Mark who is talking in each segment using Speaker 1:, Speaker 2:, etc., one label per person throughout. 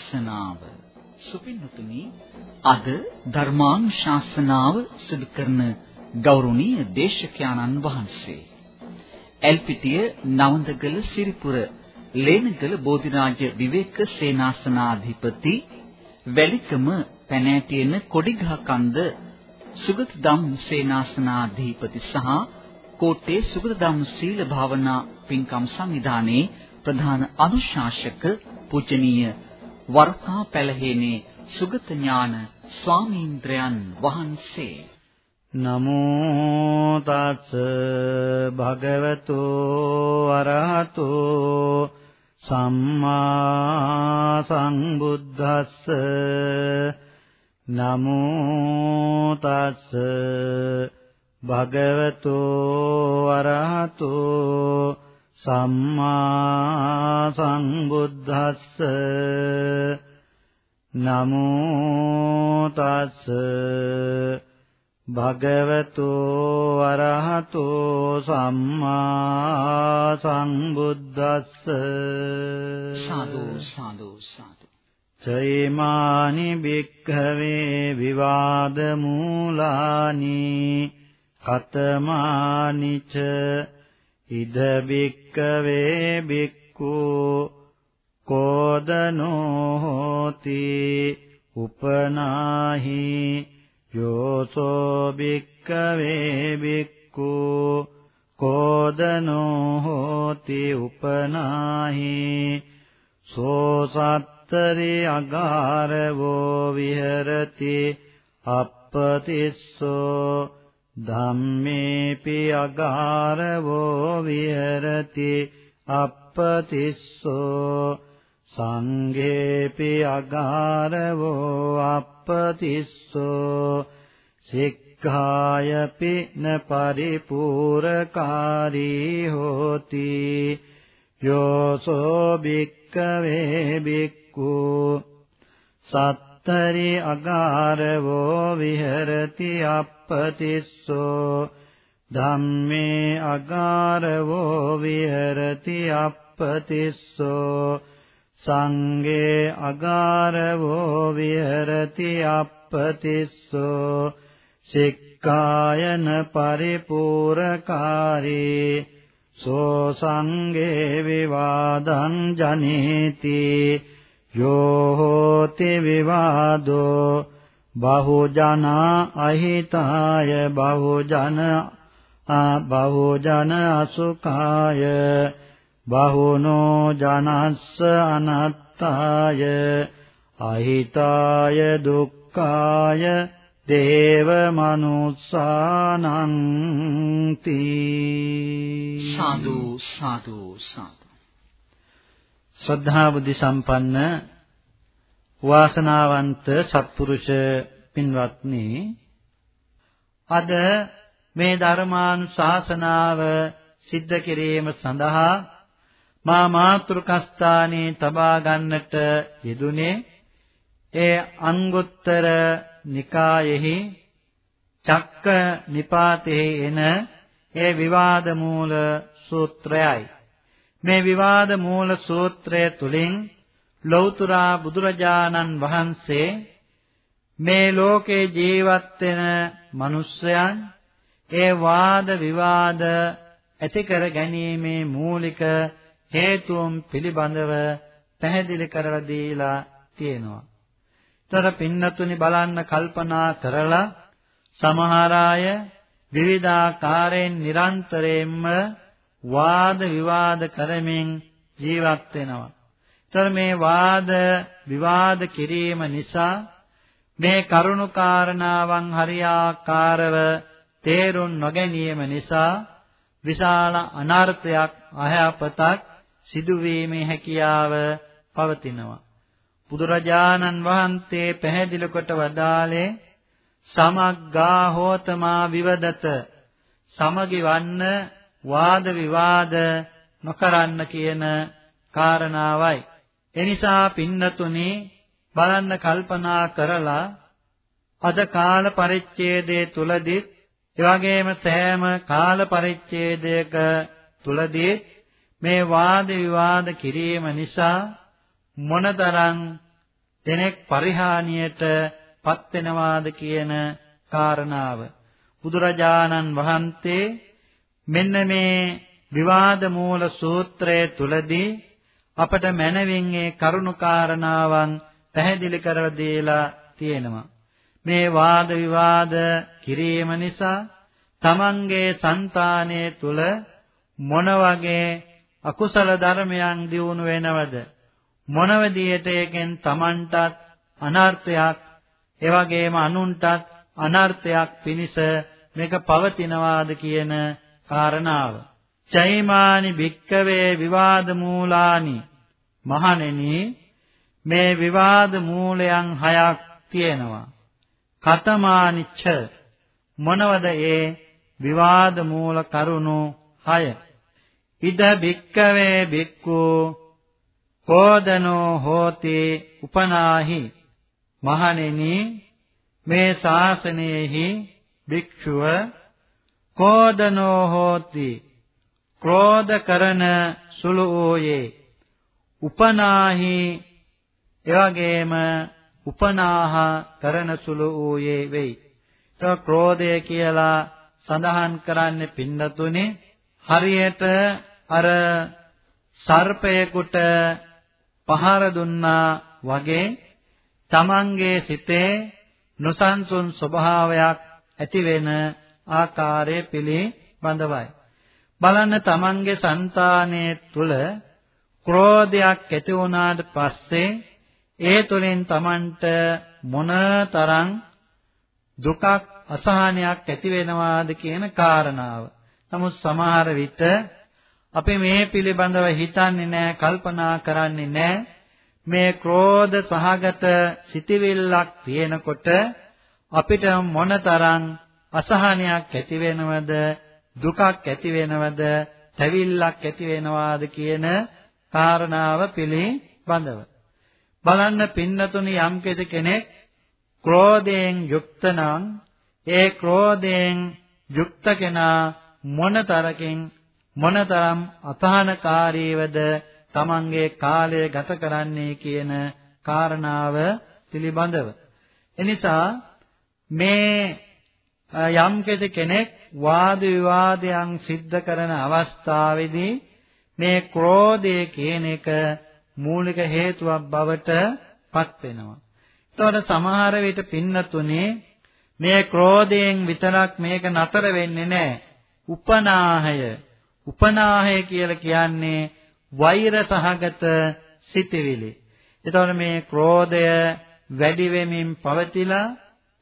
Speaker 1: ධර්මානුශාසනාව. සුපින්තුනි අද ධර්මානුශාසනාව සිදු කරන ගෞරවනීය දේශකයන්න් වහන්සේ. එල්පිටිය නවන්දගල සිරිපුර ලේනගල බෝධිරාජ විවේක සේනාසනාධිපති වැලිකම පැනෑටියන කොඩිගහ කන්ද සුගතදම් සේනාසනාධිපති සහ කෝට්ටේ සුගතදම් සීල භාවනා පින්කම් සංවිධානයේ ප්‍රධාන අනුශාසක පූජනීය වර්කා පැලහේනේ සුගත ඥාන ස්වාමීන්ද්‍රයන් වහන්සේ.
Speaker 2: නමෝ තස් භගවතු අරහතෝ සම්මා සංබුද්දස්ස නමෝ තස් භගවතු අරහතෝ සම්මා සංබුද්දස්ස නමෝ තස් භගවතු අරහතෝ සම්මා සංබුද්දස්ස
Speaker 1: සාදු සාදු සාදු.
Speaker 2: චෛමානි භික්ඛවේ විවාද මූලානි කතමානිච ඉද බික්කවේ බික්කු කෝදනෝ හෝති උපනාහි යෝසෝ බික්කවේ බික්කු කෝදනෝ හෝති උපනාහි සෝසත්තරි අගාරවෝ විහෙරති අප්පතිස්සෝ ධම්මේපි අගාරවෝ විහෙරති අප්පතිස්සෝ සංඝේපි අගාරවෝ අප්පතිස්සෝ සික්ඛායපි න පරිපූරකාරී හෝති යෝසෝ බික්කවේ බික්ඛු සත්තරි අගාරවෝ විහෙරති අප්ප අප්පතිස්සෝ ධම්මේ අගාරවෝ විහෙරති අප්පතිස්සෝ සංඝේ අගාරවෝ විහෙරති අප්පතිස්සෝ සික්ඛායන පරිපූරකාරී සෝ සංඝේ විවාදං ජනේති යෝ හෝති විවාදෝ බහුජන අහිතාය බහුජන බහුජන අසුඛාය බහුනෝ ජනස්ස අනත්තාය අහිතාය දුක්ඛාය දේව මනුස්සානං තී
Speaker 1: සාදු සාදු සාදු.
Speaker 2: ශ්‍රද්ධා බුද්ධ සම්පන්න වාසනාවන්ත සත්පුරුෂ පින්වත්නි අද මේ ධර්මානුශාසනාව සිද්ධ කිරීම සඳහා මා මාතෘකස්ථානයේ තබා ගන්නට යෙදුනේ ඒ අංගුත්තර නිකායෙහි චක්ක නිපාතෙහි එන ඒ විවාද මූල සූත්‍රයයි. මේ විවාද මූල සූත්‍රය තුලින් ලෞතර බුදුරජාණන් වහන්සේ මේ ලෝකේ ජීවත් වෙන මිනිස්යන් ඒ වාද විවාද ඇති කර ගැනීමේ මූලික හේතුන් පිළිබඳව පැහැදිලි කරලා දීලා තියෙනවා. ତර පින්නතුනි බලන්න කල්පනා කරලා සමහර අය විවිධාකාරයෙන් නිරන්තරයෙන්ම වාද විවාද කරමින් ජීවත් වෙනවා. තර මේ වාද විවාද කිරීම නිසා මේ කරුණු කාරණාවන් හරියාකාරව තේරුම් නොගැනීම නිසා විශාල අනර්ථයක් අයහපතක් සිදුවීමේ හැකියාව පවතිනවා. බුදුරජාණන් වහන්සේ පැහැදිලි කොට වදාළේ සමග්ගා හෝතමා විවදත සමගි වන්න වාද විවාද නොකරන්න කියන කාරණාවයි. එනිසා පින්නතුනි බලන්න කල්පනා කරලා අද කාල පරිච්ඡේදයේ තුලදී එවැගේම සෑම කාල පරිච්ඡේදයක තුලදී මේ වාද විවාද කිරීම නිසා මොනතරම් කෙනෙක් පරිහානියට පත් වෙනවාද කියන කාරණාව බුදුරජාණන් වහන්සේ මෙන්න මේ විවාද මූල සූත්‍රයේ තුලදී අපට මනවින් ඒ කරුණු කාරණාවන් පැහැදිලි කරලා දීලා තියෙනවා. මේ වාද විවාද කිරීම නිසා තමන්ගේ సంతානයේ තුල මොන වගේ අකුසල ධර්මයන් දියුණු වෙනවද මොන විදියට ඒකෙන් තමන්ටත් අනර්ථයක් එවැගේම අනුන්ටත් අනර්ථයක් පිණිස මේක පවතිනවාද කියන කාරණාව. චෛමානි භික්කවේ විවාද මූලානි මහණෙනි මේ විවාද මූලයන් හයක් තියෙනවා. කතමානිච්ච මොනවද ඒ විවාද මූල කරුණු හය? ඉද භික්කවේ භික්ඛු කෝදනෝ හෝති උපනාහි මහණෙනි මේ ශාසනයෙහි භික්ෂුව කෝදනෝ හෝති ක්‍රෝධ කරන සුළු වූයේ. උපනාහි එවැගේම උපනාහ කරන සුළු වූයේ වෙයි. ඒක ක්‍රෝධය කියලා සඳහන් කරන්නේ පින්නතුනේ. හරියට අර සර්පයෙකුට පහර දුන්නා වගේ තමන්ගේ සිතේ නොසන්සුන් ස්වභාවයක් ඇති වෙන ආකාරයේ පිළිබඳවයි. බලන්න තමන්ගේ సంతානයේ තුල ක්‍රෝධයක් ඇති වුණාට පස්සේ ඒ තුලින් තමන්ට මොනතරම් දුකක් අසහනයක් ඇති වෙනවාද කියන කාරණාව. නමුත් සමහර විට අපි මේ පිළිබඳව හිතන්නේ නැහැ, කල්පනා කරන්නේ නැහැ. මේ ක්‍රෝධ සහගත සිටිවිල්ලක් තියෙනකොට අපිට මොනතරම් අසහනයක් ඇති වෙනවද? දුකක් ඇති වෙනවද? තැවිල්ලක් ඇති වෙනවාද කියන කාරණාව පිළිබඳව. බලන්න පින්නතුනි යම් කෙනෙක් ක්‍රෝධයෙන් යුක්ත නම් ඒ ක්‍රෝධයෙන් යුක්ත කෙනා මොනතරකින් මොනතරම් අසහනකාරීවද තමන්ගේ කාලය ගත කරන්නේ කියන කාරණාව පිළිබඳව. එනිසා මේ යම් කෙනෙක් වාද විවාදයන් සිද්ධ කරන අවස්ථාවේදී මේ ක්‍රෝධය කියන එක මූලික හේතුවක් බවට පත් වෙනවා. එතකොට සමහර විට පින්නතුනේ මේ ක්‍රෝධයෙන් විතරක් මේක නතර වෙන්නේ නැහැ. උපනාහය. උපනාහය කියලා කියන්නේ වෛර සහගත සිටිවිලි. එතකොට මේ ක්‍රෝධය වැඩි වෙමින් පවතිලා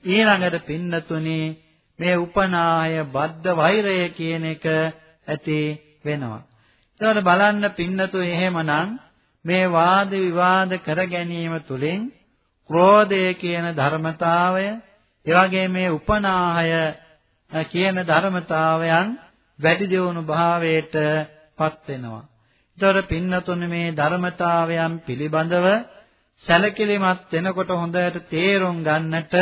Speaker 2: ඊළඟට පින්නතුනේ මේ උපනාය බද්ධ වෛරය කියන එක ඇති වෙනවා. ඒතකොට බලන්න පින්නතු එහෙමනම් මේ වාද විවාද කර ගැනීම තුළින් ක්‍රෝධය කියන ධර්මතාවය එවැගේ මේ උපනාහය කියන ධර්මතාවයන් වැඩි දියුණු භාවයට පත් වෙනවා. ඒතකොට පින්නතුනේ මේ ධර්මතාවයන් පිළිබඳව සැලකිලිමත් වෙනකොට හොඳට තේරුම් ගන්නට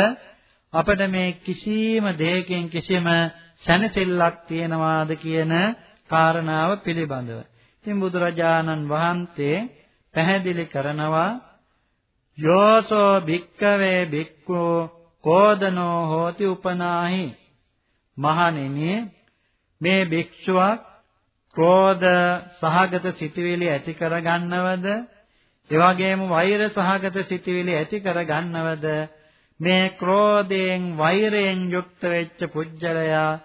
Speaker 2: අපිට මේ කිසිම දෙයකින් කිසිම සැනසෙල්ලක් තියනවාද කියන කාරණාව පිළිබඳව. ඉතින් බුදුරජාණන් වහන්සේ පැහැදිලි කරනවා යෝසෝ භික්කවේ භික්ඛෝ කෝදනෝ හෝති උපනාහි. මහණෙනි මේ භික්ෂුවක් ක්‍රෝධ සහගත සිටිවිලි ඇති කරගන්නවද? එවැගේම වෛර සහගත සිටිවිලි ඇති කරගන්නවද? මේ ක්‍රෝධයෙන් වෛරයෙන් යුක්ත වෙච්ච පුජ්‍යලයා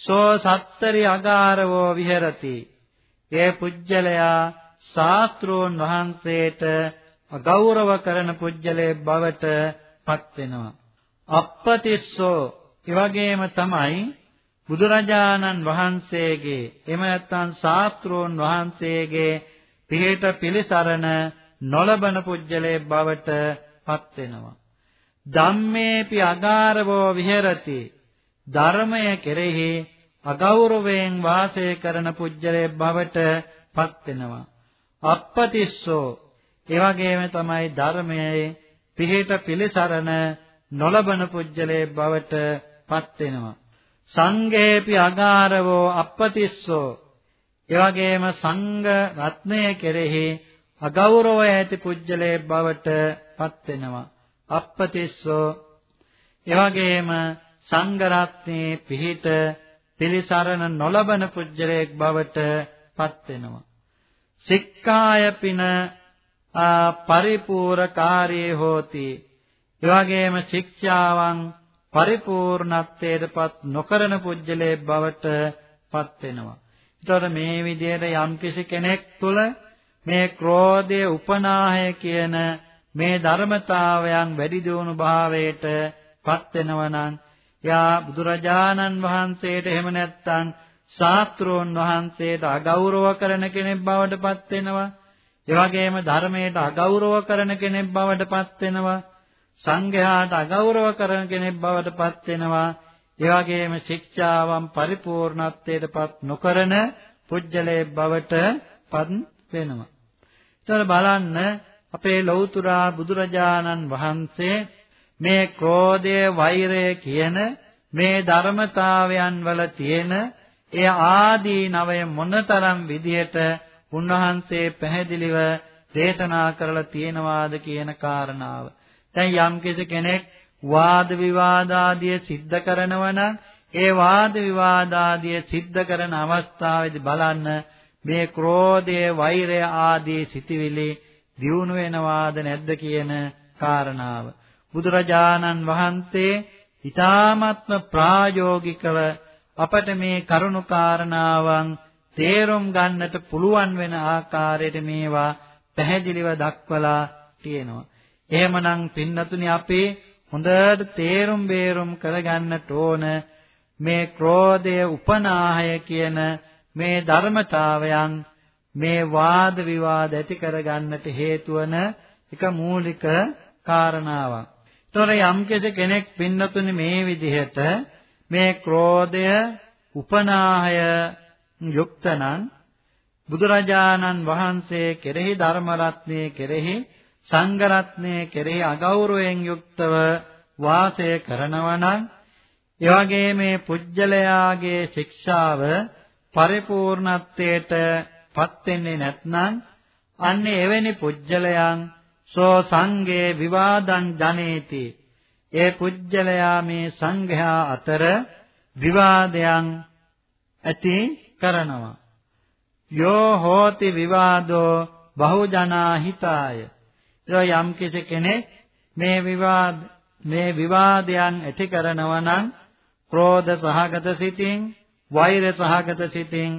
Speaker 2: සෝ සත්තරි අගාරවෝ විහෙරති. ඒ පුජ්‍යලයා ශාස්ත්‍රෝන් වහන්සේට අගෞරව කරන පුජ්‍යලේ බවට පත් වෙනවා. අප්පතිස්සෝ එවැගේම තමයි බුදුරජාණන් වහන්සේගේ එහෙම නැත්නම් ශාස්ත්‍රෝන් වහන්සේගේ පිළිහිට පිළිසරණ නොලබන පුජ්‍යලේ බවට පත් වෙනවා. ධම්මේපි අගාරවෝ විහෙරති. ධර්මය කෙරෙහි අගෞරවයෙන් වාසය කරන පුජ්‍යලේ බවට පත් වෙනවා. අප්පතිස්සෝ. ඒ වගේම තමයි ධර්මයේ පිහිට පිළිසරණ නොලබන පුජ්‍යලේ බවට පත් වෙනවා. සංඝේපි අගාරවෝ අප්පතිස්සෝ. ඒ වගේම සංඝ රත්නය කෙරෙහි අගෞරවය ඇති පුජ්‍යලේ බවට පත් වෙනවා. අප්පතිස්සෝ එවැගේම සංඝරත්නයේ පිහිට පිළිසරණ නොලබන පුජ්‍යලේක් බවට පත් වෙනවා. සික්ඛාය පින පරිපූර්ණකාරී හෝති. එවැගේම ශික්ෂාවන් පරිපූර්ණත්වයටපත් නොකරන පුජ්‍යලේ බවට පත් වෙනවා. ඒතකොට මේ විදිහට යම්කිසි කෙනෙක් තුළ මේ ක්‍රෝධය උපනාහය කියන මේ ධර්මතාවයන් වැඩි දියුණු භාවයට පත් වෙනවා නම් යා බුදුරජාණන් වහන්සේට එහෙම නැත්නම් ශාස්ත්‍රෝන් වහන්සේට අගෞරව කරන කෙනෙක් බවට පත් වෙනවා. ඒ වගේම ධර්මයට අගෞරව කරන කෙනෙක් බවට පත් වෙනවා. සංඝයාට අගෞරව කරන කෙනෙක් බවට පත් වෙනවා. ඒ වගේම ශික්ෂාවන් පරිපූර්ණත්වයටපත් නොකරන පුජ්‍යලේ බවට පත් වෙනවා. ඒතර බලන්න අපේ ලෞතුරා බුදුරජාණන් වහන්සේ මේ ක්‍රෝධය වෛරය කියන මේ ධර්මතාවයන් වල තියෙන ඒ ආදීනවය මොනතරම් විදියට උන්වහන්සේ පැහැදිලිව දේශනා කරලා තියෙනවාද කියන කාරණාව. දැන් යම් කෙනෙක් වාද විවාද ආදිය සිද්ධ කරනවා නම් ඒ වාද විවාද ආදිය සිද්ධ කරන අවස්ථාවේදී බලන්න මේ ක්‍රෝධය වෛරය ආදී සිටිවිලි දියුණු වෙනවාද නැද්ද කියන කාරණාව බුදුරජාණන් වහන්සේ ඊ타ත්ම ප්‍රායෝගිකව අපට මේ කරුණු කාරණාවන් තේරුම් ගන්නට පුළුවන් වෙන ආකාරයට මේවා පැහැදිලිව දක්වලා තියෙනවා. එහෙමනම් පින්නතුනි අපේ හොඳට තේරුම් බේරුම් කරගන්නට ඕන මේ ක්‍රෝධය උපනාහය කියන මේ ධර්මතාවයන් මේ වාද විවාද ඇති කරගන්නට හේතු වන එක මූලික කාරණාවක්. ඒතොර යම් කෙනෙක් පින්නතුනි මේ විදිහට මේ ක්‍රෝධය උපනාහය යුක්තනම් බුදුරජාණන් වහන්සේ කෙරෙහි ධර්ම රත්නයේ කෙරෙහි සංඝ රත්නයේ කෙරෙහි අගෞරවයෙන් යුක්තව වාසය කරනවා නම් එවැගේ මේ පුජ්‍යලයාගේ ශික්ෂාව පරිපූර්ණත්වයට පත් වෙන්නේ නැත්නම් අන්නේ එවැනි පුජ්‍යලයන් සෝ සංඝේ විවාදං ජනේති. ඒ පුජ්‍යලයා මේ සංඝයා අතර විවාදයන් ඇති කරනවා. යෝ හෝති විවාදෝ බහුජනා හිතාය. යම් කෙනෙක් මේ විවාද මේ විවාදයන් ඇති කරනවා නම් ක්‍රෝධ සහගත සිතින් වෛර සහගත සිතින්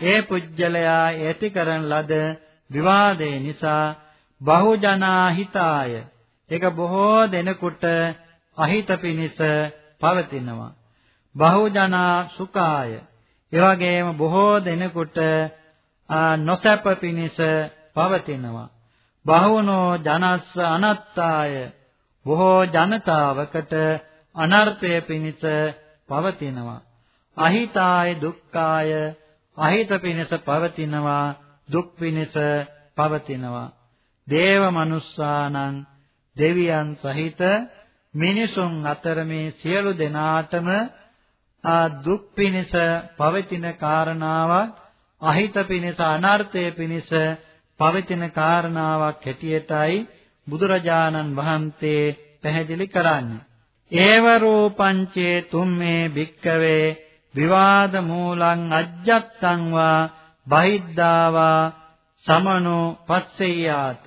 Speaker 2: ඒ පුජ්‍යලයා ඇති කරන ලද විවාදේ නිසා බහුජනා හිතාය. ඒක බොහෝ දෙනෙකුට අහිත පිනිස පවතිනවා. බහුජනා සුඛාය. ඒ වගේම බොහෝ දෙනෙකුට නොසැප පිනිස පවතිනවා. බහුනෝ ජනස්ස අනත්තාය. බොහෝ ජනතාවකට අනර්ථය පිණිස පවතිනවා. අහිතාය දුක්ඛාය අහිත පිණිස පවතිනවා දුක් පිණිස පවතිනවා දේව මනුස්සානං දෙවියන් සහිත මිනිසුන් අතර මේ සියලු දෙනාටම දුක් පිණිස පවතින කාරණාවක් අහිත පිණිස අනර්ථය පිණිස පවතින කාරණාවක් හැටියටයි බුදුරජාණන් වහන්සේ පැහැදිලි කරන්නේ. ඒව රූපංචේ තුම්මේ භික්කවේ විවාද මූලං අජ්ජත්තං වා බහිද්ධාවා සමනෝ පස්සෙයාත.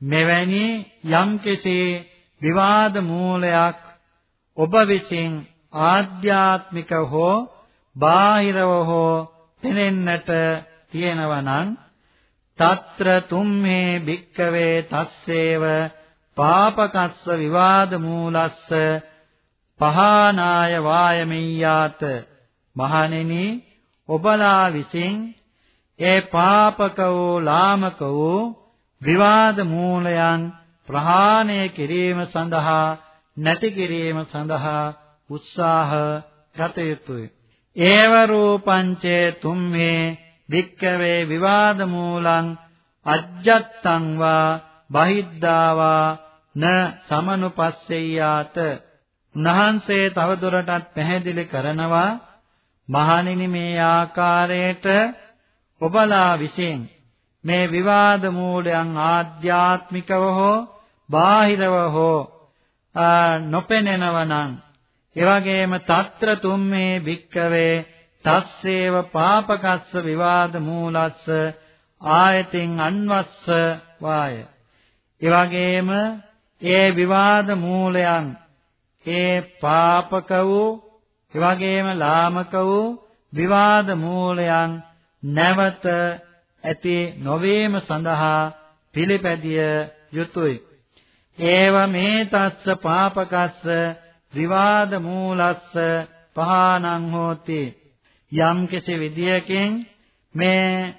Speaker 2: මෙවැනි යම්කිසි විවාද මූලයක් ඔබ විසින් ආධ්‍යාත්මික හෝ බාහිරව හෝ පෙනෙන්නට තියෙනවා නම් తත්‍ර තුම්හේ භික්කවේ තස්සේව පාපකස්ස විවාද මූලස්ස පහනාය වායමියාත මහණෙනි ඔබලා විසින් ඒ පාපක වූ ලාමක වූ විවාද මූලයන් ප්‍රහාණය කිරීම සඳහා නැති කිරීම සඳහා උත්සාහ ගත යුතුය. ඒව රූපංචේ තුම්හේ වික්කවේ විවාද මූලං අජ්ජත්තං වා බහිද්ධාවා න සමනුපස්සෙය්‍යාත උන්වහන්සේ තවදුරටත් පැහැදිලි කරනවා මහණෙනි මේ ආකාරයට ඔබලා විසින් මේ විවාද මූලයන් ආධ්‍යාත්මිකව හෝ බාහිරව හෝ නොපෙනෙනවනම් එවැගේම తත්‍ර තුම්මේ භික්කවේ තස්සේව පාපකස්ස විවාද මූලස්ස ආයතින් අන්වස්ස වාය. එවැගේම ඒ විවාද මූලයන් ඒ පාපක වූ එවැගේම ලාමක වූ විවාද මූලයන් නැවත ඇති නොවේම සඳහා පිළිපැදිය යුතුය. ඒව මේ තස්ස පාපකස්ස විවාද මූලස්ස පහානං හෝති. යම් කිසි විදියකින් මේ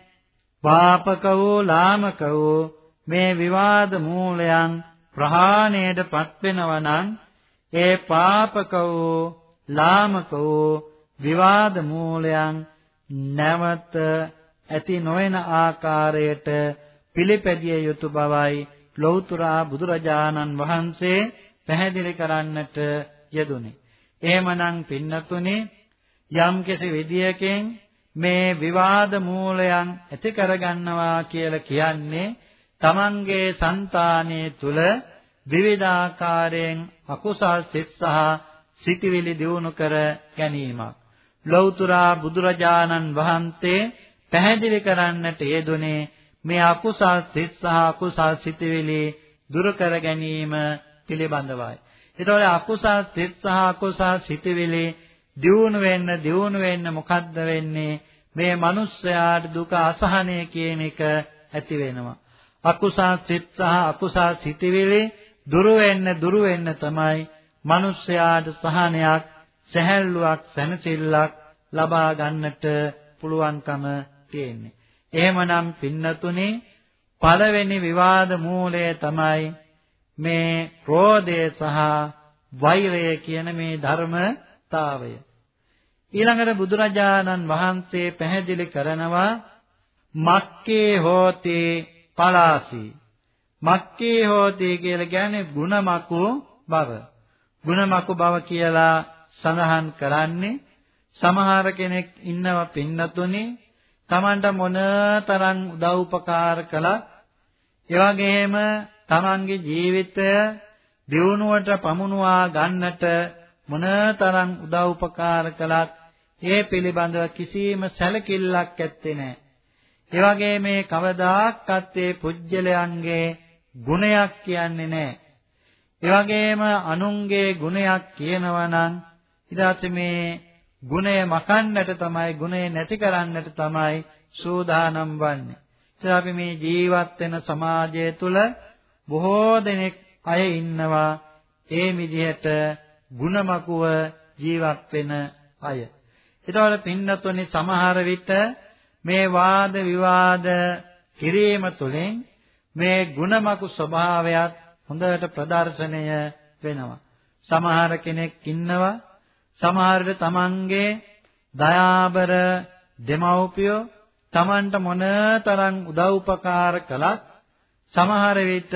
Speaker 2: පාපක වූ ලාමක වූ මේ විවාද මූලයන් ප්‍රහාණයටපත් වෙනවා නම් ඒ පාපක වූ ලාමක වූ විවාද මූලයන් නැවත ඇති නොවන ආකාරයට පිළිපැදිය යුතු බවයි ලෞතර බුදුරජාණන් වහන්සේ පැහැදිලි කරන්නට යෙදුනේ. එහෙමනම් පින්නතුනේ යම් විදියකින් මේ විවාද මූලයන් ඇති කරගන්නවා කියලා කියන්නේ තමන්ගේ సంతානයේ තුල විවිධාකාරයෙන් අකුසල් සිත් සහ සිටිවිලි දියුණු කර ගැනීමක්. ලෞතර බුදුරජාණන් වහන්සේ පැහැදිලි කරන්නට යෙදුනේ මේ අකුසල් සිත් සහ අකුසල් සිටිවිලි දුරු කර ගැනීම පිළිබඳවයි. ඒතකොට අකුසල් සිත් සහ අකුසල් සිටිවිලි දියුණු වෙන්න දියුණු වෙන්න මොකද්ද වෙන්නේ? මේ මිනිස්යාට දුක අසහනය කියන එක ඇති වෙනවා. අකුසල් සිත් සහ අකුසල් සිටිවිලි දුරු වෙන්න දුරු වෙන්න තමයි මිනිස්යාට සහනයක්, සැහැල්ලුවක්, සැනසෙල්ලක් ලබා ගන්නට පුළුවන්කම තියෙන්නේ. එහෙමනම් පින්නතුනේ පළවෙනි විවාද මූලය තමයි මේ ක්‍රෝධය සහ වෛරය කියන මේ ධර්මතාවය. ඊළඟට බුදුරජාණන් වහන්සේ පැහැදිලි කරනවා මක්කේ හෝති පලාසි මක්කේ හෝති කියලා කියන්නේ ಗುಣමකු බව. ಗುಣමකු බව කියලා සඳහන් කරන්නේ සමහර කෙනෙක් ඉන්නව පින්නතුනි තමන්ට මොනතරම් උදව් උපකාර කළා ඒ වගේම තමන්ගේ ජීවිතය දියුණුවට පමුණුවා ගන්නට මොනතරම් උදව් උපකාර කළත් ඒ පිළිබඳව කිසිම සැලකිල්ලක් ඇත්තේ නැහැ. ඒ වගේම මේ කවදාක්වත් ඒ පුජ්‍යලයන්ගේ ගුණයක් කියන්නේ නැහැ. ඒ වගේම අනුන්ගේ ගුණයක් කියනවා නම් ඊට මේ ගුණය මකන්නට තමයි ගුණය නැති කරන්නට තමයි සූදානම් වන්නේ. ඒ අපි මේ ජීවත් වෙන සමාජය තුළ බොහෝ දෙනෙක් අය ඉන්නවා ඒ විදිහට ಗುಣමකුව ජීවත් වෙන අය. ඒතකොට පින්නතුනි සමහර විට මේ වාද විවාද කිරීම තුළින් මේ ಗುಣමකු ස්වභාවයත් හොඳට ප්‍රදර්ශනය වෙනවා. සමහර කෙනෙක් ඉන්නවා සමහරට තමන්ගේ දයාබර දෙමව්පියෝ තමන්ට මොනතරම් උදව් උපකාර කළත් සමහර විට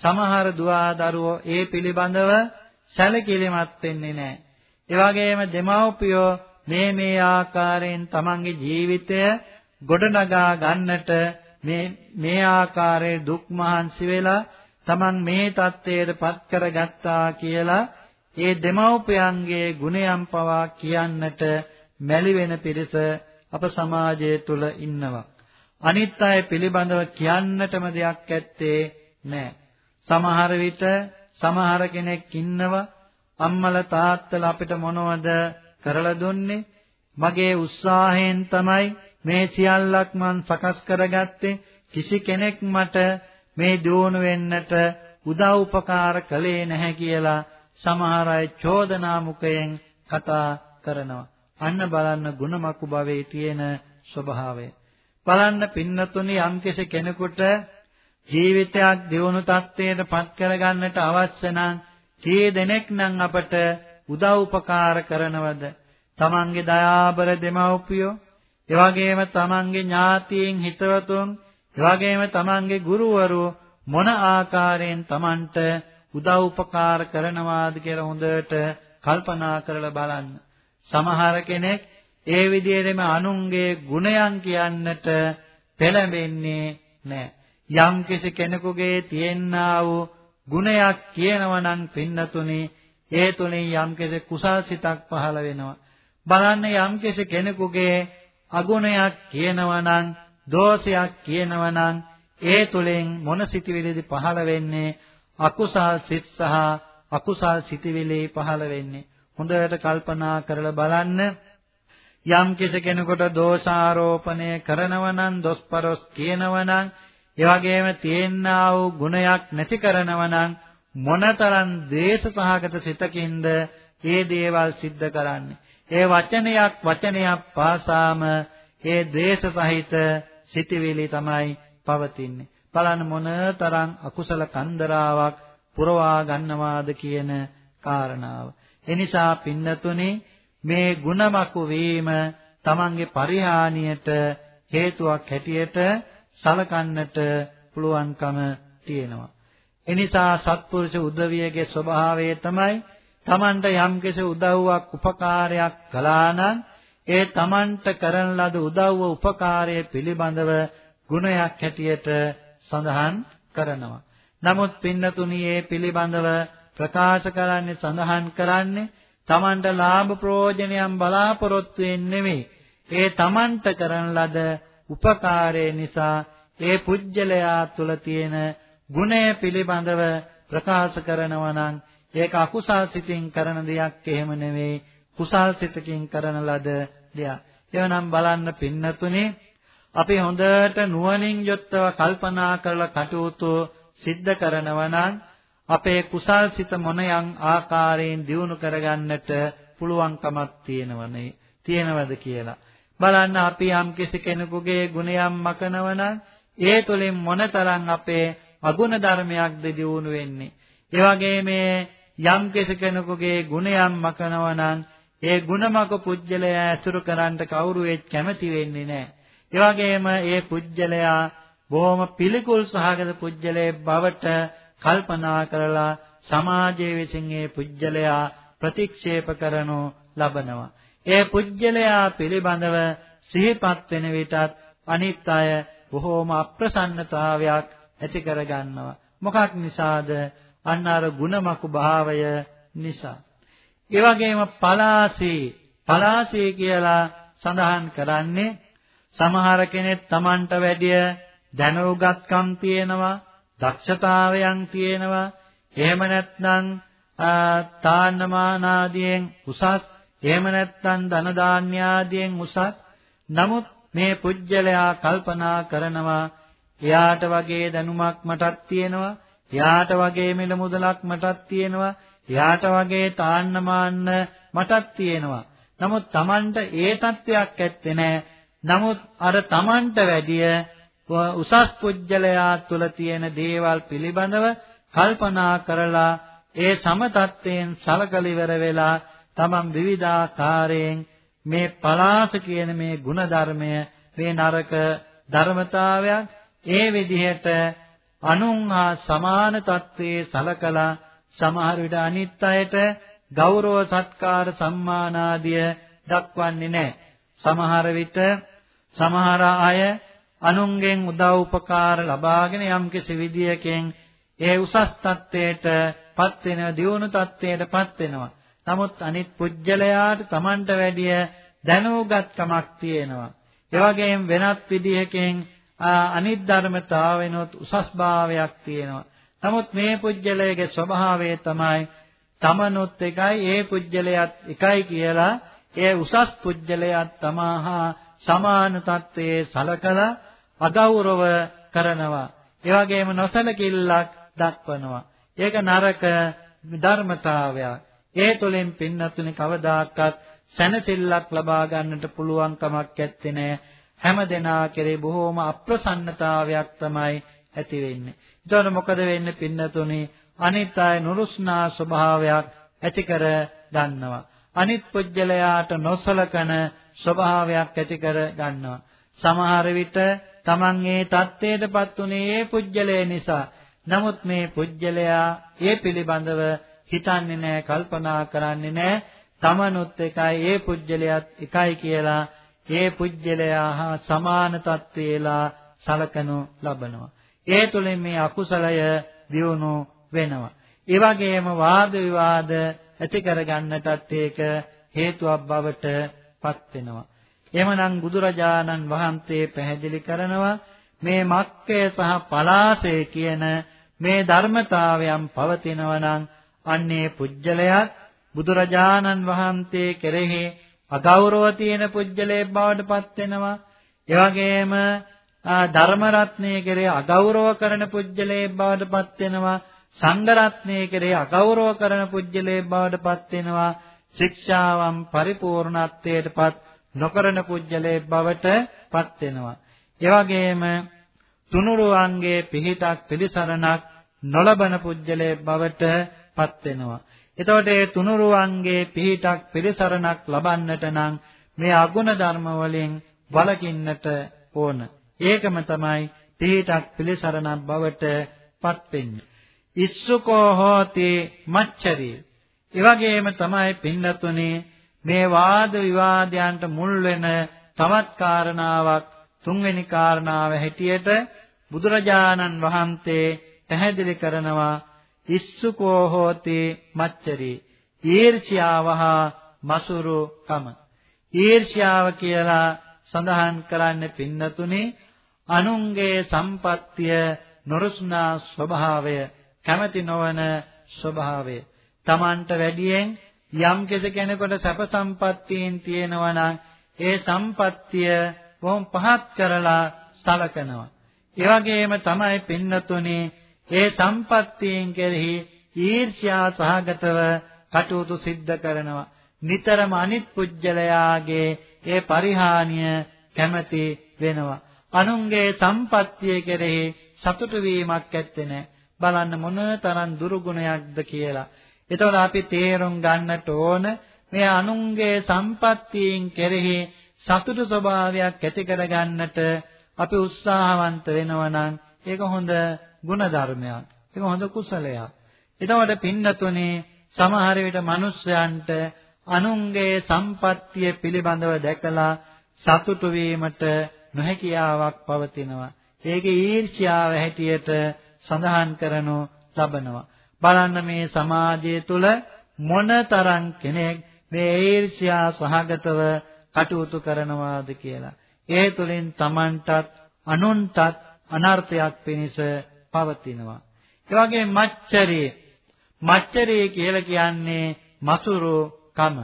Speaker 2: සමහර දුවා දරුවෝ ඒ පිළිබඳව සැලකිලිමත් වෙන්නේ නැහැ. ඒ වගේම දෙමව්පියෝ මේ මේ ආකාරයෙන් තමන්ගේ ජීවිතය ගොඩනගා ගන්නට මේ මේ ආකාරයේ දුක් මහන්සි වෙලා තමන් මේ தත්ත්වයට පත් කරගත්තා කියලා ඒ දෙමව්පියන්ගේ ගුණයන් පවා කියන්නට මැලි වෙන පිරිස අප සමාජය තුල ඉන්නවා. අනිත් අය පිළිබඳව කියන්නටම දෙයක් ඇත්තේ නැහැ. සමහර විට සමහර කෙනෙක් ඉන්නවා අම්මලා තාත්තලා අපිට මොනවද කරලා දුන්නේ මගේ උත්සාහයෙන් තමයි මේ සියල්ලක් මං සකස් කරගත්තේ කිසි කෙනෙක් මට මේ දියුණු වෙන්නට උදව් උපකාර කළේ නැහැ කියලා සමහර අය චෝදනා මුඛයෙන් කතා කරනවා අන්න බලන්න ගුණමකු භවයේ තියෙන ස්වභාවය බලන්න පින්නතුනි යම්කිසි කෙනෙකුට ජීවිතයක් දියුණු තත්ත්වයට පත් කරගන්නට අවශ්‍ය නම් කී දෙනෙක් නම් අපට උදව් උපකාර කරනවද? තමන්ගේ දයාබර දෙමව්පියෝ, එවැගේම තමන්ගේ ඥාතීන් හිතවතුන්, එවැගේම තමන්ගේ ගුරුවරු මොන ආකාරයෙන් තමන්ට උදව් උපකාර කරනවාද කියලා හොඳට කල්පනා කරලා බලන්න. සමහර කෙනෙක් ඒ විදිහේම අනුන්ගේ ගුණයන් කියන්නට පෙළඹෙන්නේ නැහැ. යම් කිසි කෙනෙකුගේ තියෙනා වූ ගුණයක් කියනවා නම් පින්නතුනි ඒ තුලින් යම් කිසි කුසල් සිතක් පහළ වෙනවා. බලන්න යම් කිසි කෙනෙකුගේ අගුණයක් කියනවා නම් දෝෂයක් කියනවා නම් ඒ තුලින් මොන සිටිවිලිද පහළ වෙන්නේ? අකුසල් සිත් සහ අකුසල් සිටිවිලි පහළ වෙන්නේ. හොඳට කල්පනා කරලා බලන්න. යම් කෙනෙකුට දෝෂාරෝපණය කරනවා නම් දොස්පරොස් කියනවා නම් ඒ වගේම තියෙනා වූ ගුණයක් නැති කරනවා නම් මොනතරම් දේශ සහගත සිතකින්ද මේ දේවල් සිද්ධ කරන්නේ? ඒ වචනයක් වචනයක් පාසාම ඒ දේශ සහිත සිටිවිලි තමයි පවතින්නේ බලන්න මොනතරම් අකුසල කන්දරාවක් පුරවා ගන්නවාද කියන කාරණාව එනිසා පින්නතුනේ මේ ಗುಣමකු වීම තමන්ගේ පරිහානියට හේතුවක් හැටියට සලකන්නට පුළුවන්කම තියෙනවා. එනිසා සත්පුරුෂ උදවියගේ ස්වභාවය තමයි තමන්ට යම්කිසි උදව්වක් උපකාරයක් කළා නම් ඒ තමන්ට කරන ලද උදව්ව උපකාරය පිළිබඳව ගුණයක් හැටියට සඳහන් කරනවා. නමුත් පින්නතුණී ඒ පිළිබඳව ප්‍රකාශ කරන්නේ සඳහන් කරන්නේ තමන්ට ලාභ ප්‍රයෝජනයන් බලාපොරොත්තු වෙන්නේ ඒ තමන්ට කරන ලද උපකාරය නිසා ඒ පුජ්‍යලයා තුල තියෙන ගුණය පිළිබඳව ප්‍රකාශ කරනවා නම් ඒක අකුසල් සිතින් කරන දෙයක් එහෙම නෙවෙයි. කුසල් සිතකින් කරන ලද දෙයක්. එවනම් බලන්න පින්නතුනේ අපි හොඳට නුවණින් යුක්තව කල්පනා කරලා කටයුතු සිද්ධ කරනවා නම් අපේ කුසල් සිත මොනියම් ආකාරයෙන් දියුණු කරගන්නට පුළුවන්කමක් තියෙනවනේ? තියෙනවද කියලා. බලන්න අපි යම් කිසි කෙනෙකුගේ ගුණයම් මකනවනම් ඒ තුළින් මොනතරම් අපේ අගුණ ධර්මයක්ද දියුණු වෙන්නේ? ඒ වගේම යම් කිසි කෙනෙකුගේ ගුණයම් මකනවනම් ඒ ගුණමක පුජ්‍යලයා ඇසුරු කරන්න කවුරු එත් කැමති වෙන්නේ නැහැ ඒ වගේම ඒ පුජ්‍යලයා බොහොම පිළිකුල් සහගත පුජ්‍යලයේ බවට කල්පනා කරලා සමාජයේ විසින් ඒ පුජ්‍යලයා ප්‍රතික්ෂේප කරනු ලබනවා. ඒ පුජ්‍යලයා පිළිබඳව සිහිපත් වෙන විටත් අනිත් අය බොහෝම අප්‍රසන්නතාවයක් ඇති කරගන්නවා. මොකක් නිසාද? අන්න අර ಗುಣමකු භාවය නිසා. ඒ වගේම පලාසී පලාසී කියලා සඳහන් කරන්නේ සමහර කෙනෙක් Tamanට වැඩිය දැනුගත්කම් තියෙනවා දක්ෂතාවයන් තියෙනවා. එහෙම නැත්නම් තාන්නමානාදියෙන් උසස් එහෙම නැත්නම් ධන දාන්‍ය ආදියෙන් උසස්. නමුත් මේ පුජ්‍යලයා කල්පනා කරනවා එයාට වගේ දැනුමක් මටත් තියෙනවා. එයාට වගේ මිල මුදලක් මටත් තියෙනවා. එයාට වගේ තාන්න මාන්න මටත් තියෙනවා. නමුත් Tamanට ඒ தත්වයක් ඇත්තේ නැහැ. නමුත් අර Tamanට වැඩිය උසස් පුජ්‍යලයා තුල තියෙන දේවල් පිළිබඳව කල්පනා කරලා ඒ සම தත්වයෙන් සලකලිවර වෙලා Taman විවිධාකාරයෙන් මේ පලාස කියන මේ ಗುಣධර්මය මේ නරක ධර්මතාවයක් ඒ විදිහට අනුන් හා සමාන තත්ත්වයේ සලකලා සමහර විට අනිත් අයට ගෞරව සත්කාර සම්මාන ආදිය දක්වන්නේ නැහැ. සමහර විට සමහර අය අනුන්ගෙන් උදව් උපකාර ලබාගෙන යම්කිසි විදියකින් ඒ උසස් තත්ත්වයටපත් වෙන දියුණු තත්ත්වයටපත් වෙනවා. නමුත් අනිත් පුජ්‍යලයාට Tamanට වැඩිය දැනුගත්කමක් තියෙනවා. ඒ වගේම වෙනත් විදිහකින් අනිත් ධර්මතාවෙනොත් උසස් භාවයක් තියෙනවා. නමුත් මේ පුජ්‍යලයේ ස්වභාවය තමයි තමනුත් එකයි ඒ පුජ්‍යලයත් එකයි කියලා ඒ උසස් පුජ්‍යලයත් තමාහා සමාන තත්ත්වයේ සලකලා අගෞරව කරනවා. ඒ වගේම නොසලකිල්ලක් දක්වනවා. ඒක නරක ධර්මතාවයක්. ඒ තුළින් පින්නතුනි කවදාකවත් සැනසෙල්ලක් ලබා ගන්නට පුළුවන් කමක් නැත්තේ නෑ. හැම දෙනා කෙරේ බොහෝම අප්‍රසන්නතාවයක් තමයි ඇති වෙන්නේ. එතකොට මොකද වෙන්නේ පින්නතුනි? අනිත් අය නුරුස්නා ස්වභාවයක් ඇති කර ගන්නවා. අනිත් පුජ්‍යලයාට නොසලකන ස්වභාවයක් ඇති කර ගන්නවා. සමහර විට Taman ඒ தත්ත්වයටපත් උනේ ඒ පුජ්‍යලය නිසා. නමුත් මේ පුජ්‍යලයා ඒ පිළිබඳව හිතන්නේ නැහැ, කල්පනා කරන්නේ නැහැ. තමනුත් එකයි ඒ පුජ්‍යලයාත් එකයි කියලා ඒ පුජ්‍යලයා හා සමාන තත්වේලා සලකනු ලබනවා. ඒ තුළින් මේ අකුසලය දියුණු වෙනවා. ඒ වගේම වාද විවාද ඇති කරගන්නටත් ඒක හේතුවක් බවට පත් වෙනවා. එමනම් බුදුරජාණන් වහන්සේ පැහැදිලි කරනවා මේ මක්කය සහ පලාසය කියන මේ ධර්මතාවයන් පවතිනවා නම් අන්නේ පුජ්‍යලයක් බුදුරජාණන් වහන්සේ කෙරෙහි අගෞරව තියෙන පුජ්‍යලයේ බවට පත් වෙනවා. ඒ වගේම ධර්ම රත්නයේ කෙරේ අගෞරව කරන පුජ්‍යලයේ බවට පත් වෙනවා. සංඝ රත්නයේ කෙරේ අගෞරව කරන පුජ්‍යලයේ බවට පත් වෙනවා. ශික්ෂාවම් පරිපූර්ණත්වයටපත් නොකරන පුජ්‍යලයේ බවට පත් වෙනවා. ඒ වගේම තුනුරුවන්ගේ පිහිටක් පිළිසරණක් නොලබන පුජ්‍යලයේ බවට පත් වෙනවා. එතකොට ඒ තුනුරුවන්ගේ පිහිටක් පිළිසරණක් ලබන්නට නම් මේ අගුණ ධර්ම වලින් වළකින්නට ඕන ඒකම තමයි පිහිටක් පිළිසරණක් බවට පත් වෙන්නේ. ඉස්සුකෝ හෝති මච්චරි. ඒ වගේම තමයි පින්නතුනේ මේ වාද විවාදයන්ට මුල් වෙන තවත් කාරණාවක් තුන්වෙනි කාරණාව හැටියට බුදුරජාණන් වහන්සේ පැහැදිලි කරනවා ඉස්සුකෝ හෝති මච්චරි. ඊර්ෂ්‍යාව හා මසුරු කම. ඊර්ෂ්‍යාව කියලා සඳහන් කරන්නේ පින්නතුනේ අනුන්ගේ සම්පත්තිය නොරුස්නා ස්වභාවය කැමැති නොවන ස්වභාවය. Tamanට වැඩියෙන් යම් කෙනෙකුට සැප සම්පත්තියෙන් තියෙනවා නම් ඒ සම්පත්තිය බොහොම පහත් කරලා සලකනවා. ඒ වගේම තමයි පින්නතුනේ ඒ සම්පත්තියෙන් කෙරෙහි ඊර්ෂ්‍යා සහගතව කටයුතු සිද්ධ කරනවා නිතරම අනිත් පුජ්‍යලයාගේ ඒ පරිහානිය කැමැති වෙනවා අනුන්ගේ සම්පත්තිය කෙරෙහි සතුටු වීමක් ඇත්තේ නැහැ. බලන්න මොන තරම් දුරුගුණයක්ද කියලා. එතකොට අපි තේරුම් ගන්නට ඕන මේ අනුන්ගේ සම්පත්තියෙන් කෙරෙහි සතුටු ස්වභාවයක් ඇති කරගන්නට අපි උත්සාහවන්ත වෙනවා නම් ඒක හොඳ ගුණ ධර්මයක්. ඒක හොඳ කුසලයක්. එතකොට පින්නතුනේ සමහර විට මිනිස්යන්ට අනුන්ගේ සම්පත්තිය පිළිබඳව දැකලා සතුටු වීමට නොහැකියාවක් පවතිනවා. ඒකේ ඊර්ෂ්‍යාව හැටියට සඳහන් කරනු ලබනවා. බලන්න මේ සමාජය තුල මොනතරම් කෙනෙක් මේ ඊර්ෂ්‍යා සහගතව කටයුතු කරනවාද කියලා. ඒ තුලින් Tamanටත් අනුන්ටත් අනර්ථයක් පිණිස පවතිනවා. ඒ වගේ මච්චරේ මච්චරේ කියලා කියන්නේ මසුරු කම.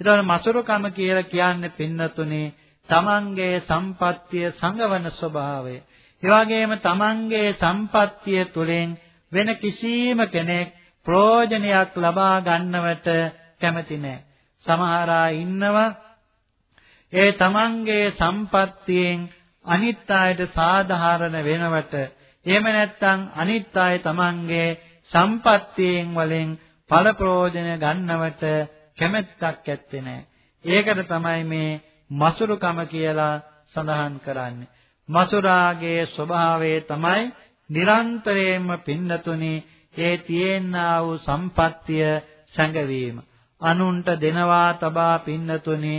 Speaker 2: ඒතකොට මසුරු කම කියලා කියන්නේ පින්නතුනේ තමන්ගේ සම්පත්තිය සංගවන ස්වභාවය. ඒ වගේම තමන්ගේ සම්පත්තිය තුළින් වෙන කිසිම කෙනෙක් ප්‍රයෝජනයක් ලබා ගන්නවට කැමති නැහැ. සමහර අය ඉන්නවා ඒ තමන්ගේ සම්පත්තියෙන් අනිත් අයට සාධාරණ වෙනවට එහෙම නැත්නම් අනිත් අය තමන්ගේ සම්පත්තියෙන් වලින් ඵල ප්‍රයෝජන ගන්නවට කැමැත්තක් ඇත්තේ නැහැ. ඒකට තමයි මේ මසුරුකම කියලා සඳහන් කරන්නේ. මසුරාගේ ස්වභාවය තමයි නිරන්තරයෙන්ම පින්නතුනි ඒ තියෙනා වූ සම්පත්තිය සැඟවීම. අනුන්ට දෙනවා තබා පින්නතුනි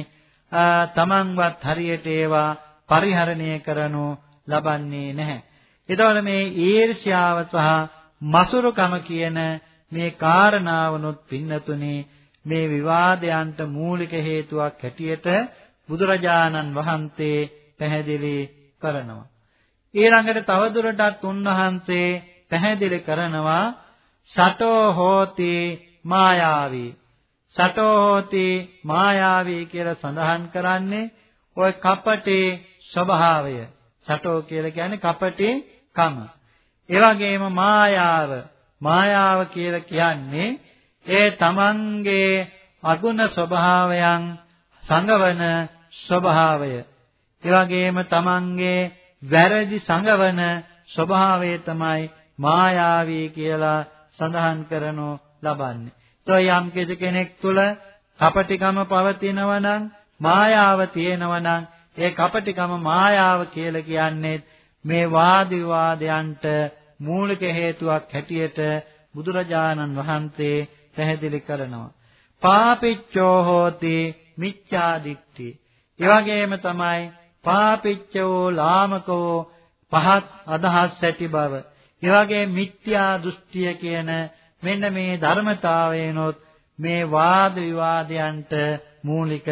Speaker 2: තමන්වත් හරියට ඒවා පරිහරණය කරනු ලබන්නේ නැහැ. එතකොට මේ ඊර්ෂ්‍යාව සහ මසුරුකම කියන මේ කාරණාවනොත් පින්නතුනේ මේ විවාදයන්ට මූලික හේතුවක් හැටියට බුදුරජාණන් වහන්සේ පැහැදිලි කරනවා. ඊළඟට තවදුරටත් උන්වහන්සේ පැහැදිලි කරනවා සටෝ හෝති මායාවී සටෝ හෝති මායාවී කියලා සඳහන් කරන්නේ ওই කපටේ ස්වභාවය. සටෝ කියලා කියන්නේ කපටේ කම. ඒ වගේම මායාව මායාව කියලා කියන්නේ ඒ තමන්ගේ අගුණ ස්වභාවයන් සංගවන ස්වභාවය ඒ වගේම තමන්ගේ වැරදි සංගවන ස්වභාවය තමයි මායාවී කියලා සඳහන් කරනු ලබන්නේ. તો යම් කෙනෙක් තුල කපටිකම පවතිනවා නම් මායාව තියෙනවා නම් ඒ කපටිකම මායාව කියලා කියන්නේ මේ වාද විවාදයන්ට මූලික හේතුවක් හැටියට බුදුරජාණන් වහන්සේ පැහැදිලි කරනවා. පාපිච්චෝ හෝති මිච්ඡා දිට්ඨි. ඒ වගේම තමයි පාපිච්චෝ ලාමකෝ පහත් අදහස් ඇති බව, ඒ වගේ මිත්‍යා දෘෂ්ටිය කියන මෙන්න මේ ධර්මතාවයනොත් මේ වාද විවාදයන්ට මූලික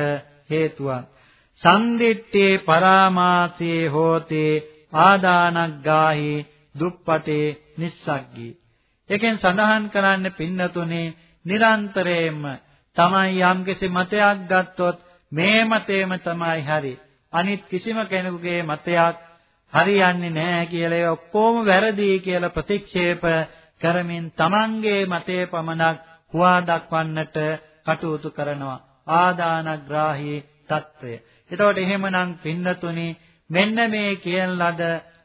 Speaker 2: හේතුවක්. සම්දිත්තේ පරාමාසයේ හෝතේ ආදානග්ගාහි දුප්පටේ නිස්සග්ගී. එකෙන් සඳහන් කරන්න පින්නතුනේ නිරන්තරයෙන්ම තමයි යම්කිසි මතයක් ගත්තොත් මේ මතේම තමයි හරි. අනිත් කිසිම කෙනෙකුගේ මතයක් හරියන්නේ නැහැ කියලා ඒ ඔක්කොම වැරදි කියලා ප්‍රතික්ෂේප කරමින් තමන්ගේ මතය පමණක් හුවා දක්වන්නට කටයුතු කරනවා. ආදානග්‍රාහී తত্ত্বය. එතකොට එහෙමනම් පින්නතුනි මෙන්න මේ කියන ලද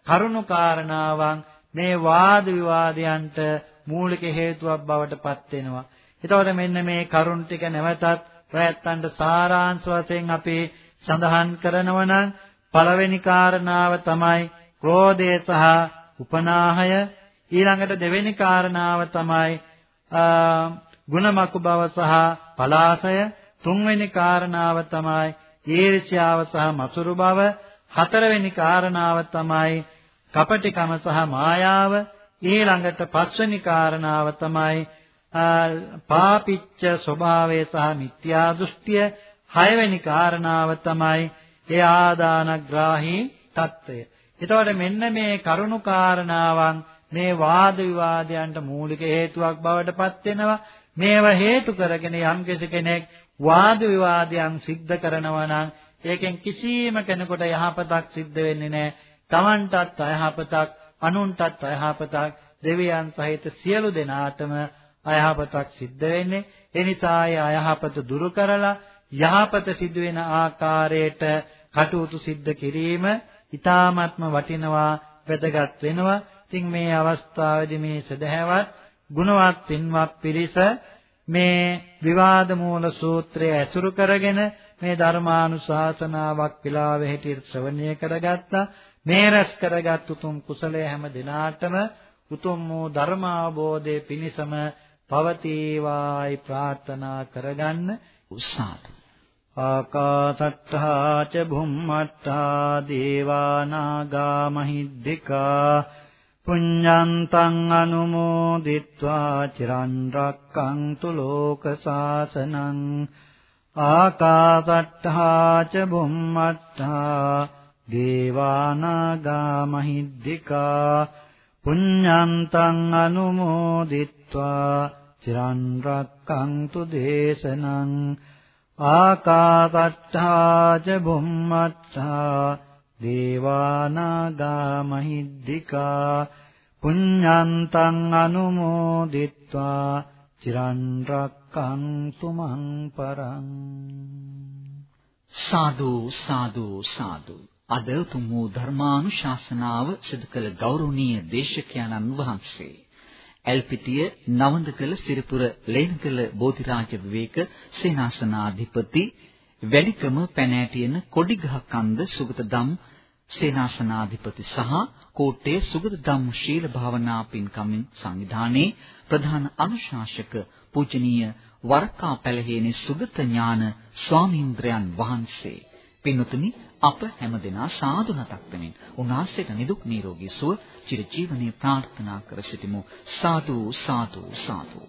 Speaker 2: කරුණු කාරණාවන් මේ වාද විවාදයන්ට මූලික හේතුවක් බවට පත් වෙනවා. එතකොට මෙන්න මේ කරුණ ටික නැවතත් ප්‍රයත්නන්ට සාරාංශ වශයෙන් අපි සඳහන් කරනවා නම් පළවෙනි කාරණාව තමයි ක්‍රෝධය සහ උපනාහය ඊළඟට දෙවෙනි කාරණාව තමයි ගුණමකු බව සහ පලාසය තුන්වෙනි කාරණාව තමයි ඊර්ෂ්‍යාව සහ මසුරු බව හතරවෙනි කාරණාව තමයි කපටිකම සහ මායාව ඊළඟට පස්වෙනි කාරණාව තමයි පාපිච්ච ස්වභාවය සහ මිත්‍යා දෘෂ්ටිය හයවෙනි කාරණාව තමයි ඒ ආදානග්‍රාහී తত্ত্বය. එතකොට මෙන්න මේ කරුණු කාරණාවන් මේ වාද විවාදයන්ට මූලික හේතුවක් බවට පත් වෙනවා. මේව හේතු කරගෙන යම් කෙනෙක් වාද විවාදයන් සිද්ධ කරනවා නම් ඒකෙන් කිසිම කෙනෙකුට යහපතක් සිද්ධ වෙන්නේ නැහැ. Tamanටත් අයහපතක්, අනුන්ටත් අයහපතක්, දෙවියන් සහිත සියලු දෙනාටම අයහපතක් සිද්ධ වෙන්නේ. ඒ නිසා අයහපත දුරු කරලා යහපත සිදුවෙන ආකාරයට කටයුතු සිද්ධ කිරීම ඊ타ත්ම වටිනවා වැදගත් වෙනවා. ඉතින් මේ අවස්ථාවේදී මේ සදහැවත් ගුණවත් පින්වත් පිරිස මේ විවාද මූල සූත්‍රය ඇසුරු කරගෙන මේ ධර්මානුශාසනාවක් පිලාවෙ හැටියට ශ්‍රවණය කරගත්තා. මේ රැස් කරගත් උතුම් කුසලය හැම දිනාටම උතුම් වූ ධර්ම අවබෝධයේ පිණසම පවතිවායි ප්‍රාර්ථනා කරගන්න උත්සාහයි. ආකාසට්ඨා ච භුම්මට්ඨා දේවා නාග මහිද්దికා පුඤ්ඤන්තං අනුමෝදිත්වා චිරන් රක්ඛන්තු ලෝක සාසනං ආකාසට්ඨා ච බුම්මට්ඨා දේවානාගා මහිද්దికා පුඤ්ඤන්තං අනුමෝදිත්වා චිරන් රක්ඛන්තු දේශනං ආකාසට්ඨා ච බුම්මට්ඨා දේවානාගා මහිද්దికා පුඤ්ඤන්තං අනුමෝදිත්වා චිරන් රක්ඛන්තු මං පරං
Speaker 1: සාදු සාදු සාදු. අද උතුම් වූ ධර්මානුශාසනාව සිදු කළ ගෞරවනීය දේශකයන්න් වහන්සේ. එල්පිටිය නවන්දකල සිරිපුර ලේනකල බෝධිරාජ විවේක සේනාසනාධිපති වැඩිකම පැනෑටියන කොඩිගහ කන්ද සුගතදම් සේනාසනාධිපති සහ කෝට්ටේ සුගතදම් ශීල භාවනා පින්කමින් සංවිධානයේ ප්‍රධාන අනුශාසක පූජනීය වරකා පැලහේනේ සුගත ඥාන ස්වාමීන්ද්‍රයන් වහන්සේ. පින්වතුනි අප හැමදෙනා සාදු නතක් වෙමින් උන්වහන්සේට නිදුක් නිරෝගී සුව චිර ජීවනයේ ප්‍රාර්ථනා කර සිටිමු. සාදු සාදු සාදු.